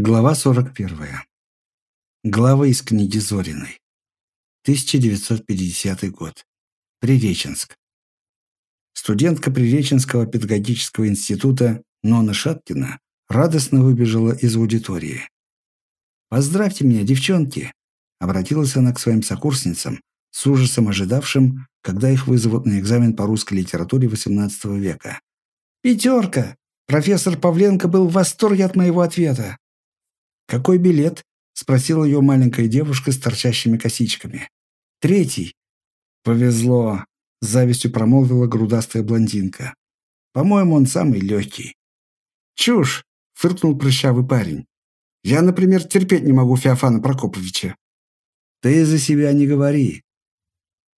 Глава 41. Глава из книги Зориной. 1950 год. Приреченск. Студентка Приреченского педагогического института Нона Шаткина радостно выбежала из аудитории. «Поздравьте меня, девчонки!» Обратилась она к своим сокурсницам, с ужасом ожидавшим, когда их вызовут на экзамен по русской литературе XVIII века. «Пятерка!» Профессор Павленко был в восторге от моего ответа. «Какой билет?» – спросила ее маленькая девушка с торчащими косичками. «Третий». «Повезло», – с завистью промолвила грудастая блондинка. «По-моему, он самый легкий». «Чушь!» – фыркнул прыщавый парень. «Я, например, терпеть не могу Феофана Прокоповича». «Ты за себя не говори».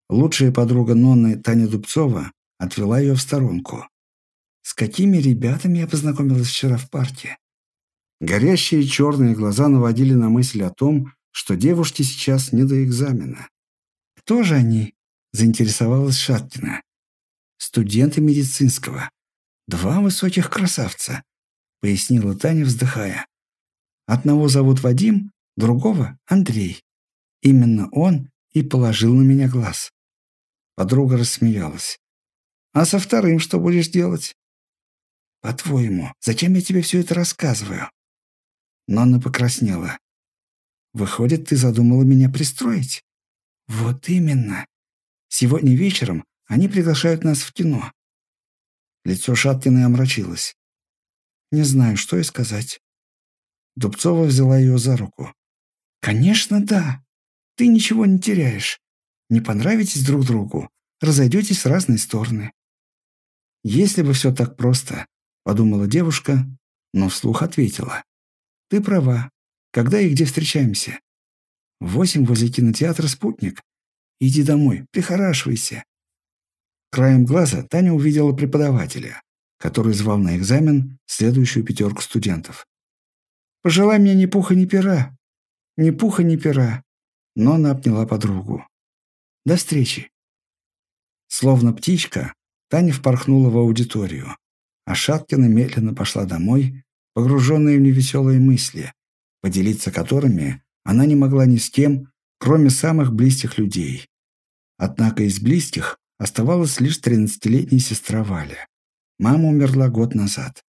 Лучшая подруга Нонны Таня Дубцова отвела ее в сторонку. «С какими ребятами я познакомилась вчера в парке?» Горящие черные глаза наводили на мысль о том, что девушке сейчас не до экзамена. «Кто же они?» – заинтересовалась Шаткина. «Студенты медицинского. Два высоких красавца», – пояснила Таня, вздыхая. «Одного зовут Вадим, другого – Андрей. Именно он и положил на меня глаз». Подруга рассмеялась. «А со вторым что будешь делать?» «По-твоему, зачем я тебе все это рассказываю?» Нонна покраснела. «Выходит, ты задумала меня пристроить?» «Вот именно. Сегодня вечером они приглашают нас в кино». Лицо Шаткиной омрачилось. «Не знаю, что и сказать». Дубцова взяла ее за руку. «Конечно, да. Ты ничего не теряешь. Не понравитесь друг другу, разойдетесь в разные стороны». «Если бы все так просто», — подумала девушка, но вслух ответила. Ты права. Когда и где встречаемся? восемь возле кинотеатра «Спутник». Иди домой, прихорашивайся. Краем глаза Таня увидела преподавателя, который звал на экзамен следующую пятерку студентов. «Пожелай мне ни пуха, ни пера». «Ни пуха, ни пера». Но она обняла подругу. «До встречи». Словно птичка, Таня впорхнула в аудиторию, а Шаткина медленно пошла домой, погруженные в невеселые мысли, поделиться которыми она не могла ни с кем, кроме самых близких людей. Однако из близких оставалась лишь тринадцатилетняя сестра Валя. Мама умерла год назад.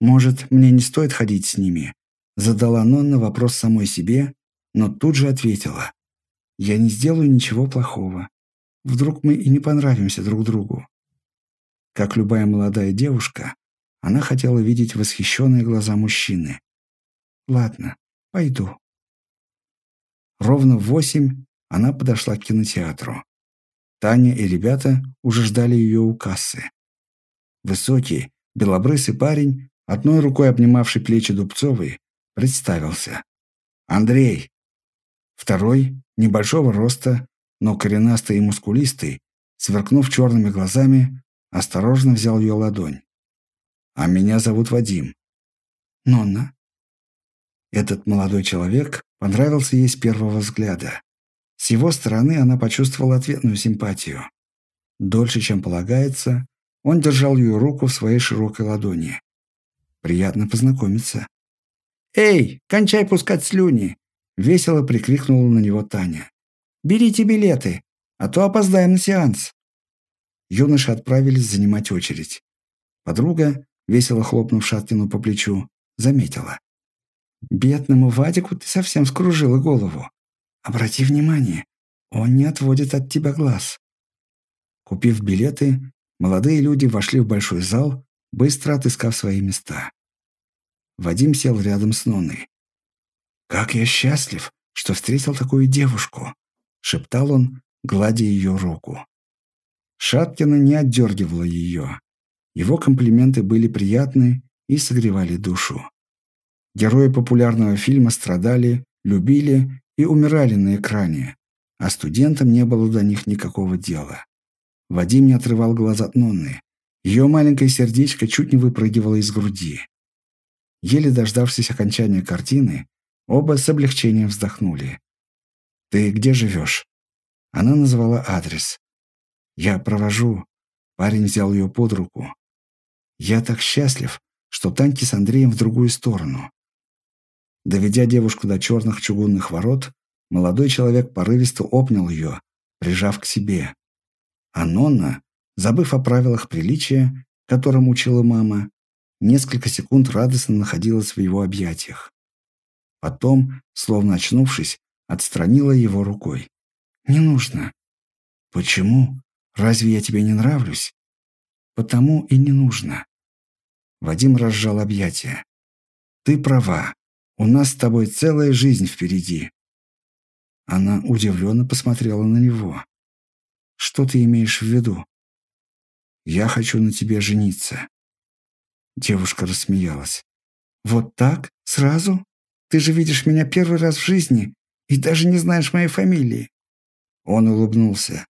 «Может, мне не стоит ходить с ними?» Задала Нонна вопрос самой себе, но тут же ответила. «Я не сделаю ничего плохого. Вдруг мы и не понравимся друг другу». Как любая молодая девушка, она хотела видеть восхищенные глаза мужчины. «Ладно, пойду». Ровно в восемь она подошла к кинотеатру. Таня и ребята уже ждали ее у кассы. Высокий, белобрысый парень, одной рукой обнимавший плечи Дубцовой, представился. «Андрей». Второй, небольшого роста, но коренастый и мускулистый, сверкнув черными глазами, осторожно взял ее ладонь. А меня зовут Вадим. Нонна. Этот молодой человек понравился ей с первого взгляда. С его стороны она почувствовала ответную симпатию. Дольше, чем полагается, он держал ее руку в своей широкой ладони. Приятно познакомиться. «Эй, кончай пускать слюни!» — весело прикрикнула на него Таня. «Берите билеты, а то опоздаем на сеанс». Юноши отправились занимать очередь. Подруга, весело хлопнув Шаткину по плечу, заметила. «Бедному Вадику ты совсем скружила голову. Обрати внимание, он не отводит от тебя глаз». Купив билеты, молодые люди вошли в большой зал, быстро отыскав свои места. Вадим сел рядом с Ноной. «Как я счастлив, что встретил такую девушку!» — шептал он, гладя ее руку. Шаткина не отдергивала ее. Его комплименты были приятны и согревали душу. Герои популярного фильма страдали, любили и умирали на экране, а студентам не было до них никакого дела. Вадим не отрывал глаз от Нонны. Ее маленькое сердечко чуть не выпрыгивало из груди. Еле дождавшись окончания картины, оба с облегчением вздохнули. «Ты где живешь?» Она назвала адрес. «Я провожу». Парень взял ее под руку. Я так счастлив, что Таньки с Андреем в другую сторону. Доведя девушку до черных чугунных ворот, молодой человек порывисто обнял ее, прижав к себе. А Нонна, забыв о правилах приличия, которым учила мама, несколько секунд радостно находилась в его объятиях. Потом, словно очнувшись, отстранила его рукой. «Не нужно». «Почему? Разве я тебе не нравлюсь?» «Потому и не нужно». Вадим разжал объятия. «Ты права. У нас с тобой целая жизнь впереди». Она удивленно посмотрела на него. «Что ты имеешь в виду?» «Я хочу на тебе жениться». Девушка рассмеялась. «Вот так? Сразу? Ты же видишь меня первый раз в жизни и даже не знаешь моей фамилии». Он улыбнулся.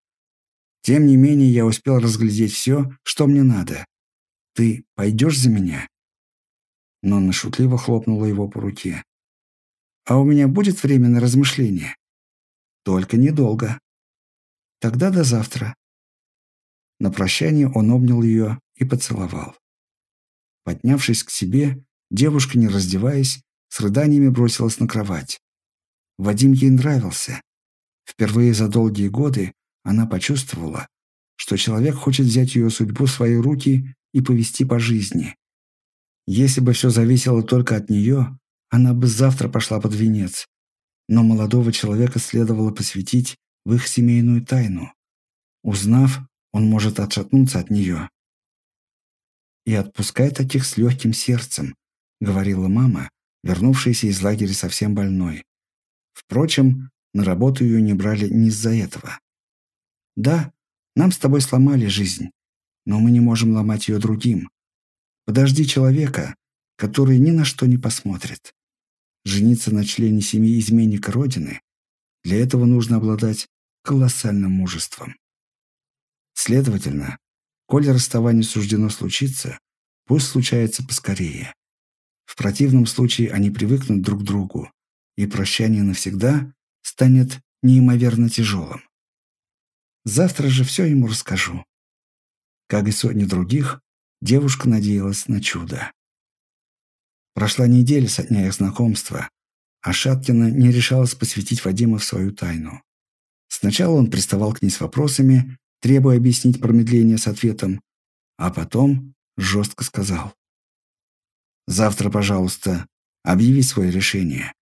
«Тем не менее, я успел разглядеть все, что мне надо. Ты пойдешь за меня?» Нонна шутливо хлопнула его по руке. «А у меня будет время на размышление?» «Только недолго». «Тогда до завтра». На прощание он обнял ее и поцеловал. Поднявшись к себе, девушка, не раздеваясь, с рыданиями бросилась на кровать. Вадим ей нравился. Впервые за долгие годы она почувствовала, что человек хочет взять ее судьбу в свои руки и повести по жизни. Если бы все зависело только от нее, она бы завтра пошла под венец. Но молодого человека следовало посвятить в их семейную тайну. Узнав, он может отшатнуться от нее и отпускай таких с легким сердцем», — говорила мама, вернувшаяся из лагеря совсем больной. Впрочем, на работу ее не брали не из-за этого. «Да, нам с тобой сломали жизнь, но мы не можем ломать ее другим. Подожди человека, который ни на что не посмотрит. Жениться на члене семьи изменника Родины — для этого нужно обладать колоссальным мужеством. Следовательно, Коли расставание суждено случиться, пусть случается поскорее. В противном случае они привыкнут друг к другу, и прощание навсегда станет неимоверно тяжелым. Завтра же все ему расскажу. Как и сотни других, девушка надеялась на чудо. Прошла неделя со дня их знакомства, а Шаткина не решалась посвятить Вадима в свою тайну. Сначала он приставал к ней с вопросами, требуя объяснить промедление с ответом, а потом жестко сказал. «Завтра, пожалуйста, объяви свое решение.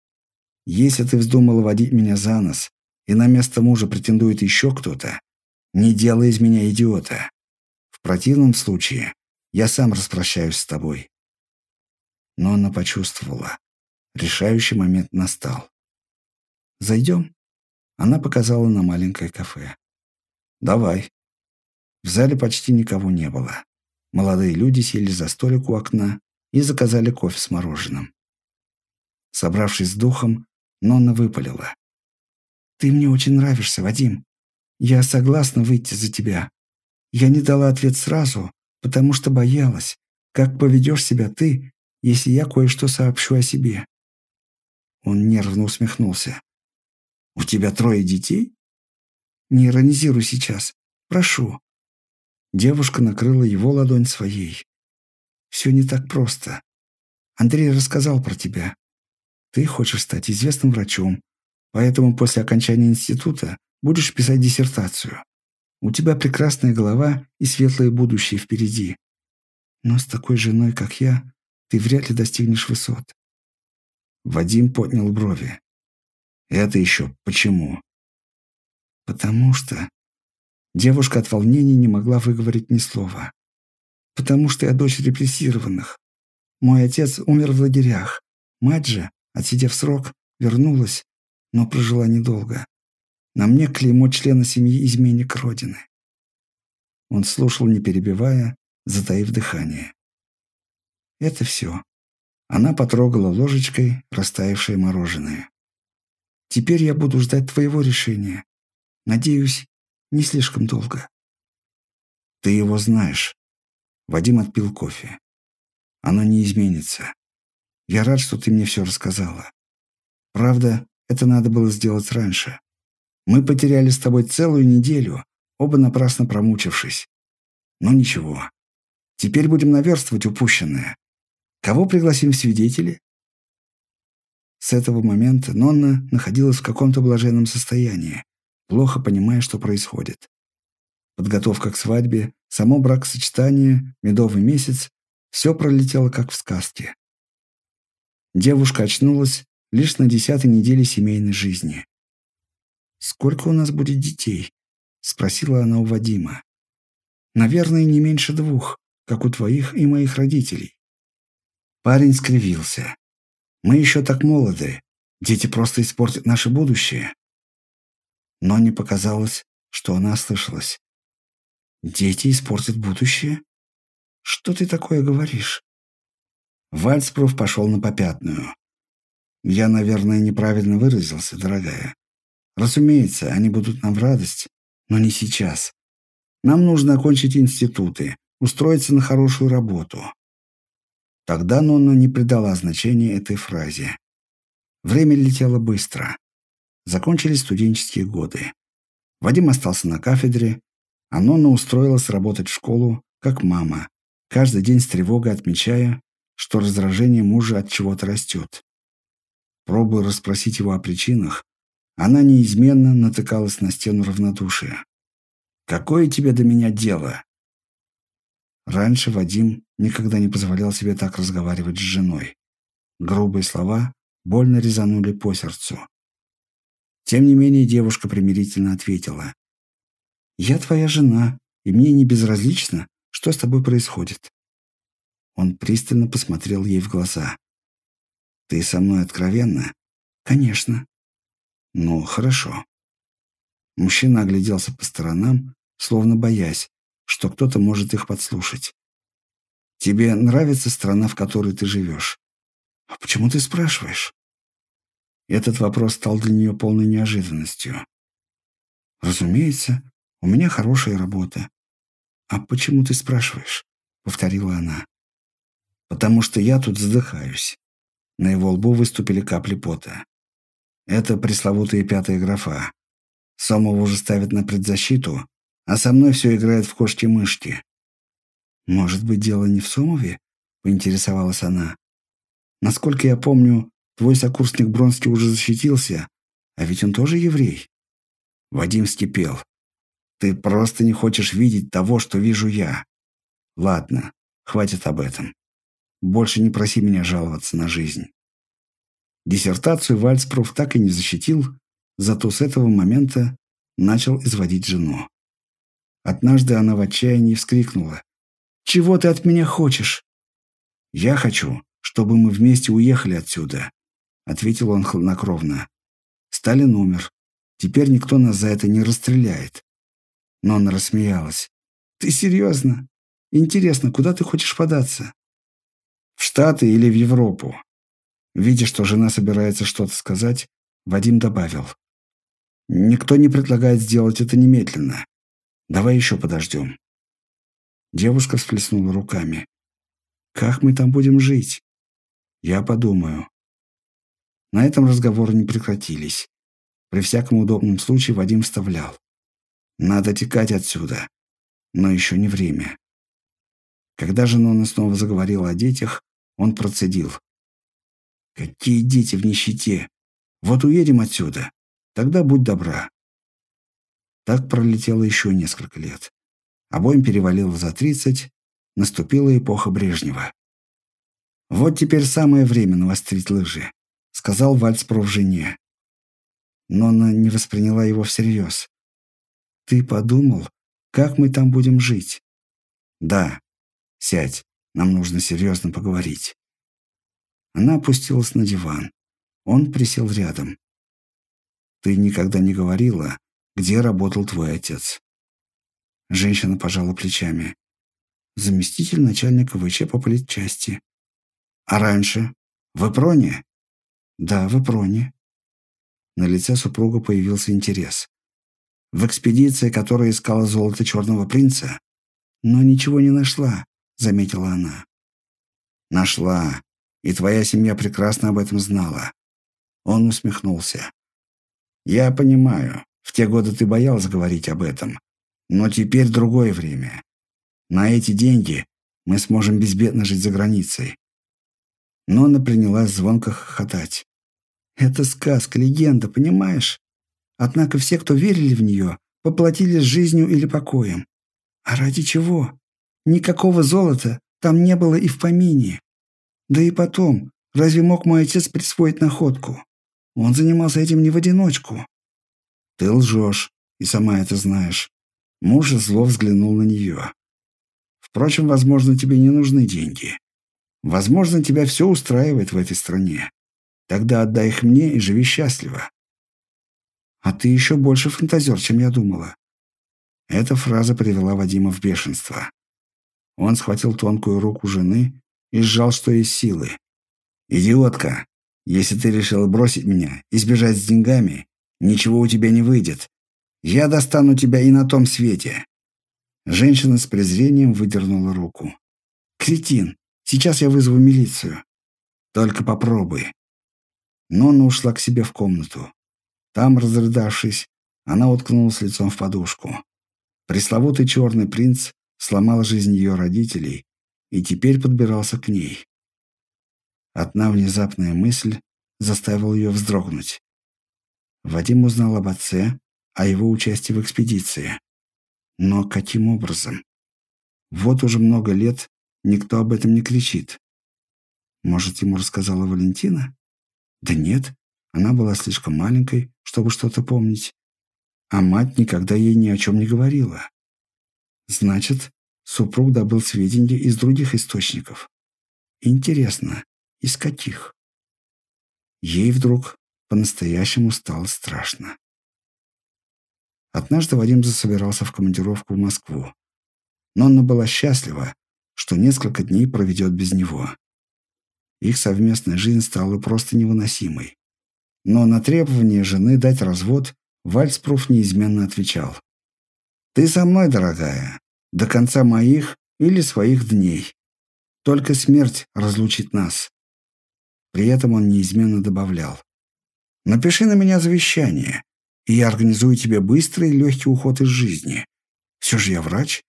Если ты вздумала водить меня за нос, и на место мужа претендует еще кто-то, не делай из меня идиота. В противном случае я сам распрощаюсь с тобой». Но она почувствовала. Решающий момент настал. «Зайдем?» Она показала на маленькое кафе. «Давай». В зале почти никого не было. Молодые люди сели за столик у окна и заказали кофе с мороженым. Собравшись с духом, Нонна выпалила. «Ты мне очень нравишься, Вадим. Я согласна выйти за тебя. Я не дала ответ сразу, потому что боялась, как поведешь себя ты, если я кое-что сообщу о себе». Он нервно усмехнулся. «У тебя трое детей?» Не иронизируй сейчас. Прошу». Девушка накрыла его ладонь своей. «Все не так просто. Андрей рассказал про тебя. Ты хочешь стать известным врачом, поэтому после окончания института будешь писать диссертацию. У тебя прекрасная голова и светлое будущее впереди. Но с такой женой, как я, ты вряд ли достигнешь высот». Вадим поднял брови. «Это еще почему?» Потому что... Девушка от волнения не могла выговорить ни слова. Потому что я дочь репрессированных. Мой отец умер в лагерях. Мать же, отсидев срок, вернулась, но прожила недолго. На мне клеймо члена семьи изменник Родины. Он слушал, не перебивая, затаив дыхание. Это все. Она потрогала ложечкой растаявшее мороженое. «Теперь я буду ждать твоего решения. Надеюсь, не слишком долго. Ты его знаешь. Вадим отпил кофе. Оно не изменится. Я рад, что ты мне все рассказала. Правда, это надо было сделать раньше. Мы потеряли с тобой целую неделю, оба напрасно промучившись. Но ничего. Теперь будем наверстывать упущенное. Кого пригласим в свидетели? С этого момента Нонна находилась в каком-то блаженном состоянии, плохо понимая, что происходит. Подготовка к свадьбе, само бракосочетание, медовый месяц – все пролетело как в сказке. Девушка очнулась лишь на десятой неделе семейной жизни. «Сколько у нас будет детей?» – спросила она у Вадима. «Наверное, не меньше двух, как у твоих и моих родителей». Парень скривился. «Мы еще так молоды. Дети просто испортят наше будущее». Но не показалось, что она ослышалась. «Дети испортят будущее? Что ты такое говоришь?» Вальцпров пошел на попятную. «Я, наверное, неправильно выразился, дорогая. Разумеется, они будут нам в радость, но не сейчас. Нам нужно окончить институты, устроиться на хорошую работу». Тогда Нонна не придала значения этой фразе. Время летело быстро. Закончились студенческие годы. Вадим остался на кафедре, а Нонна устроилась работать в школу, как мама, каждый день с тревогой отмечая, что раздражение мужа от чего-то растет. Пробуя расспросить его о причинах, она неизменно натыкалась на стену равнодушия. «Какое тебе до меня дело?» Раньше Вадим никогда не позволял себе так разговаривать с женой. Грубые слова больно резанули по сердцу. Тем не менее девушка примирительно ответила. «Я твоя жена, и мне не безразлично, что с тобой происходит». Он пристально посмотрел ей в глаза. «Ты со мной откровенна?» «Конечно». «Ну, хорошо». Мужчина огляделся по сторонам, словно боясь, что кто-то может их подслушать. «Тебе нравится страна, в которой ты живешь?» «А почему ты спрашиваешь?» Этот вопрос стал для нее полной неожиданностью. «Разумеется, у меня хорошая работа». «А почему ты спрашиваешь?» — повторила она. «Потому что я тут задыхаюсь». На его лбу выступили капли пота. Это пресловутая пятая графа. Сомова уже ставят на предзащиту, а со мной все играет в кошки-мышки. «Может быть, дело не в Сомове?» — поинтересовалась она. «Насколько я помню, твой сокурсник Бронский уже защитился, а ведь он тоже еврей». Вадим вскипел. «Ты просто не хочешь видеть того, что вижу я. Ладно, хватит об этом. Больше не проси меня жаловаться на жизнь». Диссертацию Вальцпров так и не защитил, зато с этого момента начал изводить жену. Однажды она в отчаянии вскрикнула. «Чего ты от меня хочешь?» «Я хочу, чтобы мы вместе уехали отсюда», — ответил он хладнокровно. «Сталин умер. Теперь никто нас за это не расстреляет». Но она рассмеялась. «Ты серьезно? Интересно, куда ты хочешь податься?» «В Штаты или в Европу?» Видя, что жена собирается что-то сказать, Вадим добавил. «Никто не предлагает сделать это немедленно. Давай еще подождем». Девушка всплеснула руками. «Как мы там будем жить?» «Я подумаю». На этом разговоры не прекратились. При всяком удобном случае Вадим вставлял. «Надо текать отсюда. Но еще не время». Когда же Нона снова заговорила о детях, он процедил. «Какие дети в нищете? Вот уедем отсюда. Тогда будь добра. Так пролетело еще несколько лет. Обоим перевалило за тридцать, наступила эпоха Брежнева. «Вот теперь самое время навострить лыжи», — сказал Вальцпров жене. Но она не восприняла его всерьез. «Ты подумал, как мы там будем жить?» «Да. Сядь, нам нужно серьезно поговорить». Она опустилась на диван. Он присел рядом. «Ты никогда не говорила, где работал твой отец?» Женщина пожала плечами. Заместитель начальника ВЧ по политчасти. «А раньше? В Эпроне?» «Да, в Эпроне». На лице супруга появился интерес. «В экспедиции, которая искала золото Черного Принца?» «Но ничего не нашла», — заметила она. «Нашла. И твоя семья прекрасно об этом знала». Он усмехнулся. «Я понимаю. В те годы ты боялся говорить об этом. Но теперь другое время. На эти деньги мы сможем безбедно жить за границей. Нонна принялась звонко хохотать. Это сказка, легенда, понимаешь? Однако все, кто верили в нее, поплатились жизнью или покоем. А ради чего? Никакого золота там не было и в помине. Да и потом, разве мог мой отец присвоить находку? Он занимался этим не в одиночку. Ты лжешь, и сама это знаешь. Муж зло взглянул на нее. Впрочем, возможно, тебе не нужны деньги. Возможно, тебя все устраивает в этой стране. Тогда отдай их мне и живи счастливо. А ты еще больше фантазер, чем я думала. Эта фраза привела Вадима в бешенство. Он схватил тонкую руку жены и сжал, что есть силы. «Идиотка! Если ты решила бросить меня и сбежать с деньгами, ничего у тебя не выйдет. Я достану тебя и на том свете». Женщина с презрением выдернула руку. «Кретин! Сейчас я вызову милицию. Только попробуй». Нонна ушла к себе в комнату. Там, разрыдавшись, она уткнулась лицом в подушку. Пресловутый черный принц сломал жизнь ее родителей и теперь подбирался к ней. Одна внезапная мысль заставила ее вздрогнуть. Вадим узнал об отце, о его участии в экспедиции. Но каким образом? Вот уже много лет никто об этом не кричит. Может, ему рассказала Валентина? Да нет, она была слишком маленькой, чтобы что-то помнить. А мать никогда ей ни о чем не говорила. Значит, супруг добыл сведения из других источников. Интересно, из каких? Ей вдруг по-настоящему стало страшно. Однажды Вадим засобирался в командировку в Москву. Но она была счастлива, что несколько дней проведет без него. Их совместная жизнь стала просто невыносимой. Но на требование жены дать развод Вальцпруф неизменно отвечал. «Ты со мной, дорогая, до конца моих или своих дней. Только смерть разлучит нас». При этом он неизменно добавлял. «Напиши на меня завещание, и я организую тебе быстрый и легкий уход из жизни. Все же я врач.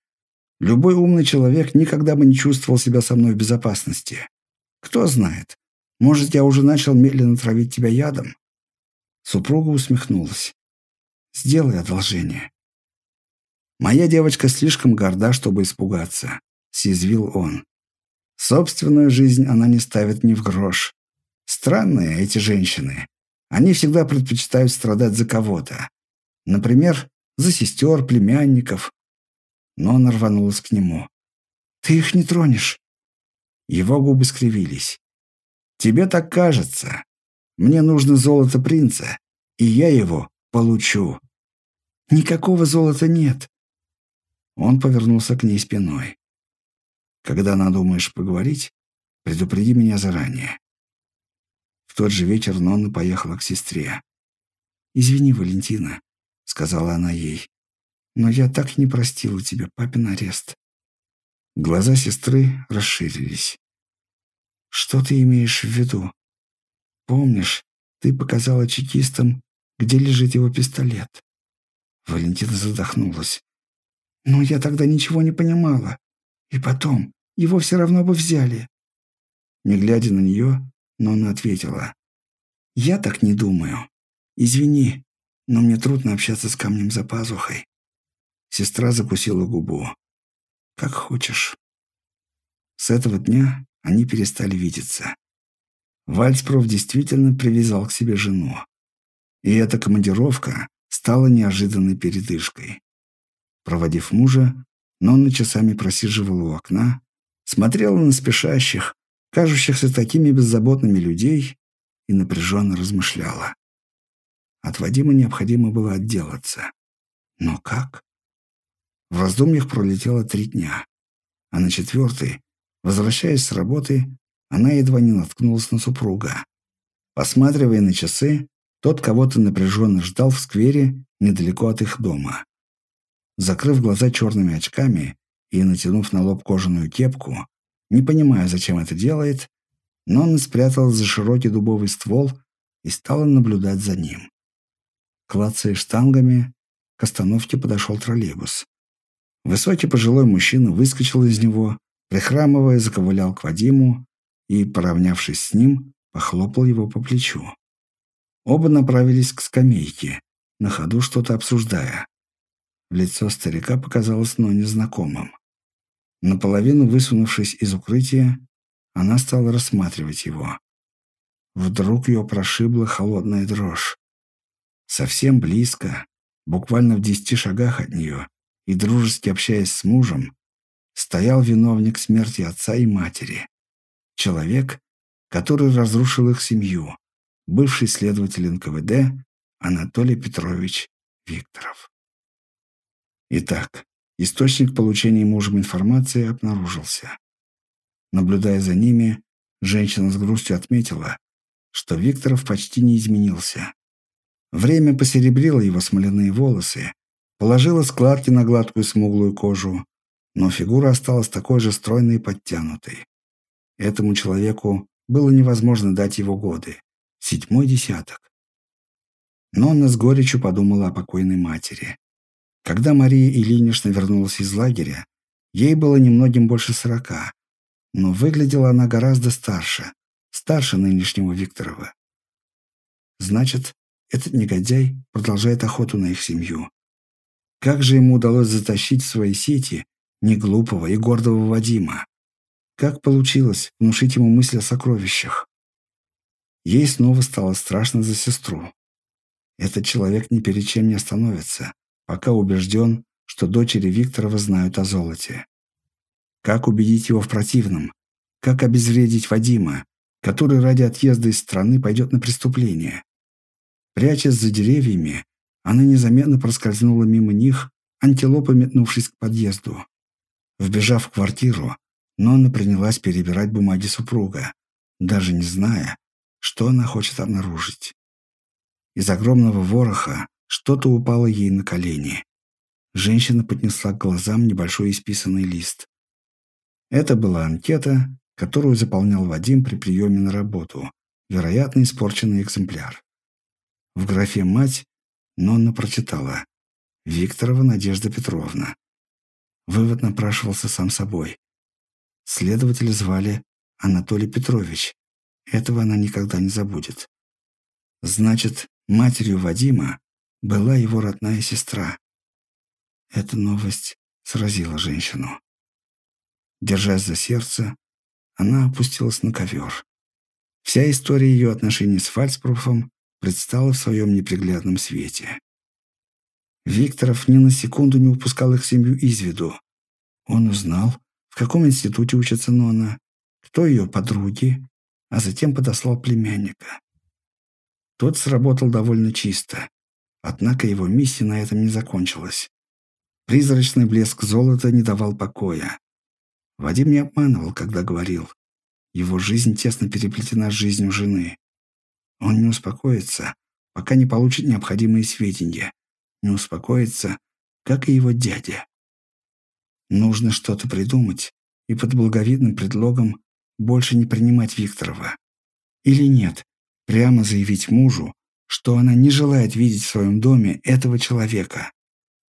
Любой умный человек никогда бы не чувствовал себя со мной в безопасности. Кто знает, может, я уже начал медленно травить тебя ядом?» Супруга усмехнулась. «Сделай одолжение». «Моя девочка слишком горда, чтобы испугаться», — съязвил он. «Собственную жизнь она не ставит ни в грош. Странные эти женщины. Они всегда предпочитают страдать за кого-то. Например, за сестер, племянников. Но она рванулась к нему. «Ты их не тронешь». Его губы скривились. «Тебе так кажется. Мне нужно золото принца, и я его получу. Никакого золота нет. Он повернулся к ней спиной. Когда надумаешь поговорить, предупреди меня заранее. В тот же вечер Нонна поехала к сестре. «Извини, Валентина», — сказала она ей, «но я так не простила тебе папин арест». Глаза сестры расширились. «Что ты имеешь в виду?» Помнишь, ты показала чекистам, где лежит его пистолет?» Валентина задохнулась. «Но я тогда ничего не понимала. И потом, его все равно бы взяли». Не глядя на нее, Нонна ответила. «Я так не думаю. Извини, но мне трудно общаться с камнем за пазухой». Сестра закусила губу. «Как хочешь». С этого дня они перестали видеться. Вальцпров действительно привязал к себе жену. И эта командировка стала неожиданной передышкой. Проводив мужа, Нонна часами просиживала у окна, смотрела на спешащих, кажущихся такими беззаботными людей и напряженно размышляла. От Вадима необходимо было отделаться. Но как? В раздумьях пролетело три дня, а на четвертый, возвращаясь с работы, она едва не наткнулась на супруга. Посматривая на часы, тот кого-то напряженно ждал в сквере недалеко от их дома. Закрыв глаза черными очками и натянув на лоб кожаную кепку, не понимая, зачем это делает, Нонна спряталась за широкий дубовый ствол и стала наблюдать за ним. Клацая штангами, к остановке подошел троллейбус. Высокий пожилой мужчина выскочил из него, прихрамывая, заковылял к Вадиму и, поравнявшись с ним, похлопал его по плечу. Оба направились к скамейке, на ходу что-то обсуждая. Лицо старика показалось но незнакомым. Наполовину высунувшись из укрытия, она стала рассматривать его. Вдруг ее прошибла холодная дрожь. Совсем близко, буквально в десяти шагах от нее, и дружески общаясь с мужем, стоял виновник смерти отца и матери. Человек, который разрушил их семью, бывший следователь НКВД Анатолий Петрович Викторов. Итак, источник получения мужем информации обнаружился. Наблюдая за ними, женщина с грустью отметила, что Викторов почти не изменился. Время посеребрило его смоляные волосы, положило складки на гладкую смуглую кожу, но фигура осталась такой же стройной и подтянутой. Этому человеку было невозможно дать его годы. Седьмой десяток. Но она с горечью подумала о покойной матери. Когда Мария Ильинична вернулась из лагеря, ей было немногим больше сорока, но выглядела она гораздо старше, старше нынешнего Викторова. Значит, этот негодяй продолжает охоту на их семью. Как же ему удалось затащить в свои сети неглупого и гордого Вадима? Как получилось внушить ему мысль о сокровищах? Ей снова стало страшно за сестру. Этот человек ни перед чем не остановится, пока убежден, что дочери Викторова знают о золоте. Как убедить его в противном? Как обезвредить Вадима, который ради отъезда из страны пойдет на преступление? Прячась за деревьями, она незаметно проскользнула мимо них, антилопа метнувшись к подъезду. Вбежав в квартиру, Нонна принялась перебирать бумаги супруга, даже не зная, что она хочет обнаружить. Из огромного вороха что-то упало ей на колени. Женщина поднесла к глазам небольшой исписанный лист. Это была анкета, которую заполнял Вадим при приеме на работу, вероятно, испорченный экземпляр. В графе «Мать» Нонна прочитала «Викторова Надежда Петровна». Вывод напрашивался сам собой. Следователя звали Анатолий Петрович. Этого она никогда не забудет. Значит, матерью Вадима была его родная сестра. Эта новость сразила женщину. Держась за сердце, она опустилась на ковер. Вся история ее отношений с Фальцпруфом предстала в своем неприглядном свете. Викторов ни на секунду не упускал их семью из виду. Он узнал, в каком институте учится Нона, кто ее подруги, а затем подослал племянника. Тот сработал довольно чисто, однако его миссия на этом не закончилась. Призрачный блеск золота не давал покоя. Вадим не обманывал, когда говорил. Его жизнь тесно переплетена с жизнью жены. Он не успокоится, пока не получит необходимые сведения. Не успокоится, как и его дядя. Нужно что-то придумать и под благовидным предлогом больше не принимать Викторова. Или нет, прямо заявить мужу, что она не желает видеть в своем доме этого человека.